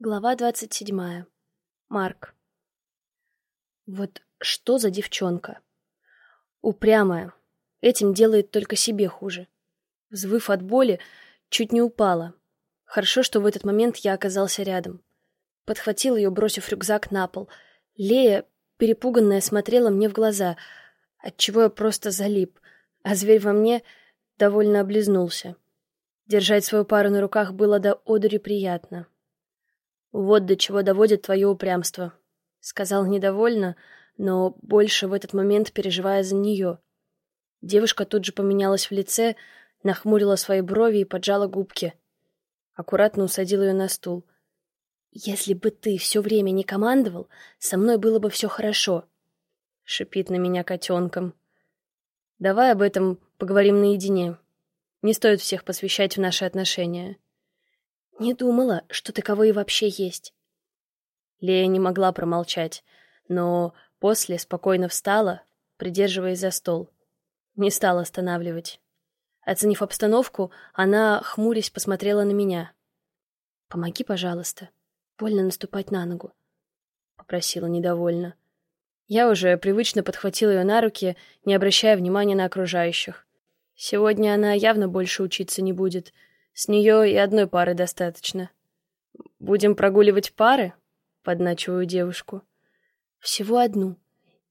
Глава двадцать седьмая. Марк. Вот что за девчонка? Упрямая. Этим делает только себе хуже. Взвыв от боли, чуть не упала. Хорошо, что в этот момент я оказался рядом. Подхватил ее, бросив рюкзак на пол. Лея, перепуганная, смотрела мне в глаза, отчего я просто залип, а зверь во мне довольно облизнулся. Держать свою пару на руках было до одури приятно. «Вот до чего доводит твое упрямство», — сказал недовольно, но больше в этот момент переживая за нее. Девушка тут же поменялась в лице, нахмурила свои брови и поджала губки. Аккуратно усадил ее на стул. «Если бы ты все время не командовал, со мной было бы все хорошо», — шипит на меня котенком. «Давай об этом поговорим наедине. Не стоит всех посвящать в наши отношения». «Не думала, что таковые вообще есть». Лея не могла промолчать, но после спокойно встала, придерживаясь за стол. Не стала останавливать. Оценив обстановку, она, хмурясь, посмотрела на меня. «Помоги, пожалуйста. Больно наступать на ногу», — попросила недовольно. Я уже привычно подхватила ее на руки, не обращая внимания на окружающих. Сегодня она явно больше учиться не будет — с нее и одной пары достаточно. Будем прогуливать пары? Подначиваю девушку. Всего одну.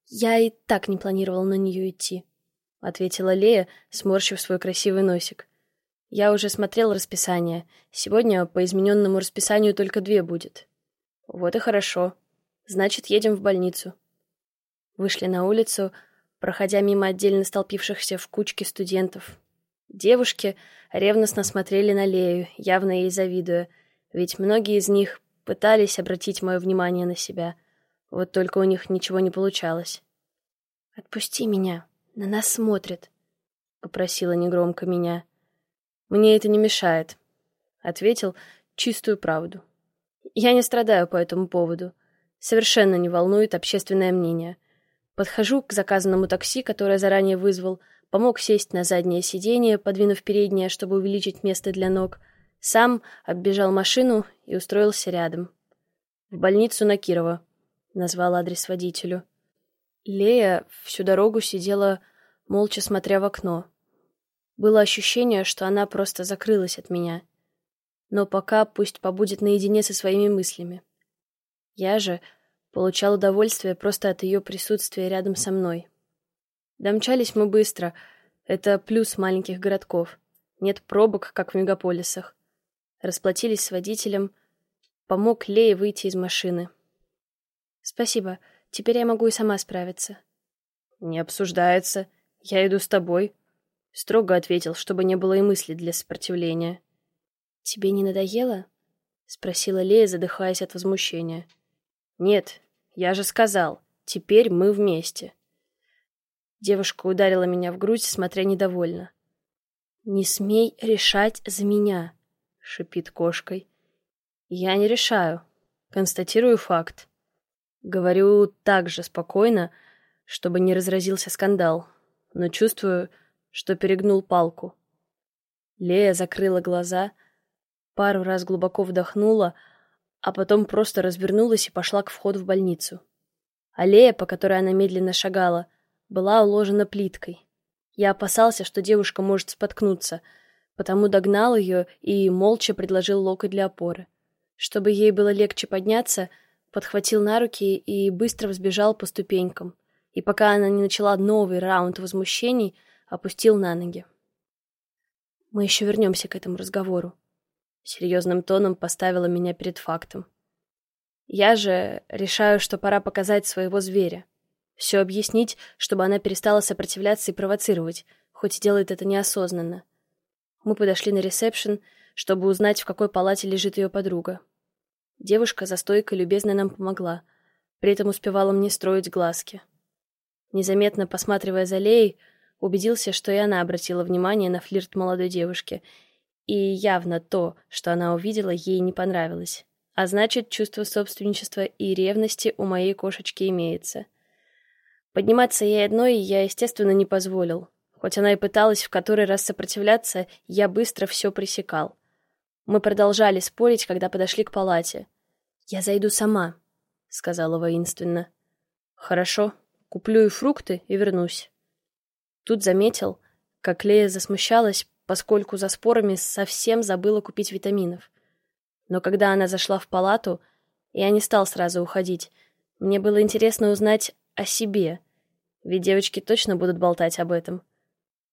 Я и так не планировал на нее идти, ответила Лея, сморщив свой красивый носик. Я уже смотрел расписание. Сегодня по измененному расписанию только две будет. Вот и хорошо. Значит, едем в больницу. Вышли на улицу, проходя мимо отдельно столпившихся в кучке студентов. Девушки ревностно смотрели на Лею, явно ей завидуя, ведь многие из них пытались обратить мое внимание на себя. Вот только у них ничего не получалось. «Отпусти меня, на нас смотрят», — попросила негромко меня. «Мне это не мешает», — ответил чистую правду. «Я не страдаю по этому поводу. Совершенно не волнует общественное мнение. Подхожу к заказанному такси, которое заранее вызвал, — помог сесть на заднее сиденье, подвинув переднее, чтобы увеличить место для ног, сам оббежал машину и устроился рядом. «В больницу на Кирова», — назвал адрес водителю. Лея всю дорогу сидела, молча смотря в окно. Было ощущение, что она просто закрылась от меня. Но пока пусть побудет наедине со своими мыслями. Я же получал удовольствие просто от ее присутствия рядом со мной. Домчались мы быстро. Это плюс маленьких городков. Нет пробок, как в мегаполисах. Расплатились с водителем. Помог Лее выйти из машины. Спасибо. Теперь я могу и сама справиться. Не обсуждается. Я иду с тобой. Строго ответил, чтобы не было и мысли для сопротивления. Тебе не надоело? Спросила Лея, задыхаясь от возмущения. Нет, я же сказал. Теперь мы вместе. Девушка ударила меня в грудь, смотря недовольно. «Не смей решать за меня», — шипит кошкой. «Я не решаю. Констатирую факт. Говорю так же спокойно, чтобы не разразился скандал, но чувствую, что перегнул палку». Лея закрыла глаза, пару раз глубоко вдохнула, а потом просто развернулась и пошла к входу в больницу. Аллея, по которой она медленно шагала — была уложена плиткой. Я опасался, что девушка может споткнуться, потому догнал ее и молча предложил локоть для опоры. Чтобы ей было легче подняться, подхватил на руки и быстро взбежал по ступенькам. И пока она не начала новый раунд возмущений, опустил на ноги. Мы еще вернемся к этому разговору. Серьезным тоном поставила меня перед фактом. Я же решаю, что пора показать своего зверя. Все объяснить, чтобы она перестала сопротивляться и провоцировать, хоть и делает это неосознанно. Мы подошли на ресепшн, чтобы узнать, в какой палате лежит ее подруга. Девушка за стойкой любезно нам помогла, при этом успевала мне строить глазки. Незаметно посматривая за Леей, убедился, что и она обратила внимание на флирт молодой девушки, и явно то, что она увидела, ей не понравилось. А значит, чувство собственничества и ревности у моей кошечки имеется — Подниматься ей одной я, естественно, не позволил. Хоть она и пыталась в который раз сопротивляться, я быстро все пресекал. Мы продолжали спорить, когда подошли к палате. «Я зайду сама», — сказала воинственно. «Хорошо, куплю и фрукты и вернусь». Тут заметил, как Лея засмущалась, поскольку за спорами совсем забыла купить витаминов. Но когда она зашла в палату, я не стал сразу уходить. Мне было интересно узнать о себе, ведь девочки точно будут болтать об этом.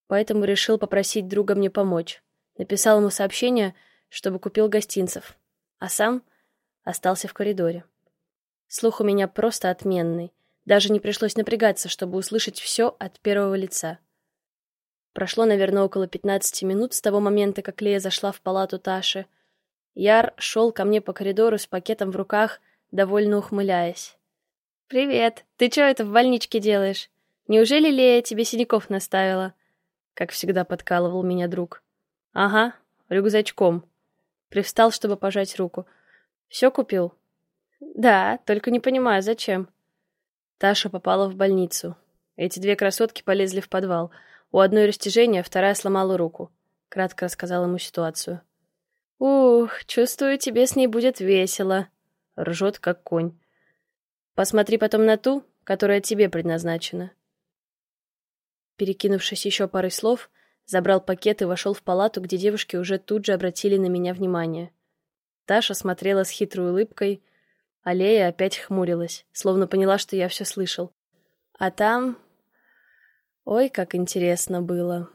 Поэтому решил попросить друга мне помочь. Написал ему сообщение, чтобы купил гостинцев, а сам остался в коридоре. Слух у меня просто отменный. Даже не пришлось напрягаться, чтобы услышать все от первого лица. Прошло, наверное, около 15 минут с того момента, как Лея зашла в палату Таши. Яр шел ко мне по коридору с пакетом в руках, довольно ухмыляясь. «Привет! Ты что это в больничке делаешь? Неужели Лея тебе синяков наставила?» Как всегда подкалывал меня друг. «Ага, рюкзачком». Привстал, чтобы пожать руку. «Все купил?» «Да, только не понимаю, зачем?» Таша попала в больницу. Эти две красотки полезли в подвал — у одной растяжение, вторая сломала руку. Кратко рассказал ему ситуацию. «Ух, чувствую, тебе с ней будет весело», — ржет, как конь. «Посмотри потом на ту, которая тебе предназначена». Перекинувшись еще парой слов, забрал пакет и вошел в палату, где девушки уже тут же обратили на меня внимание. Таша смотрела с хитрой улыбкой, а Лея опять хмурилась, словно поняла, что я все слышал. А там Ой, как интересно было.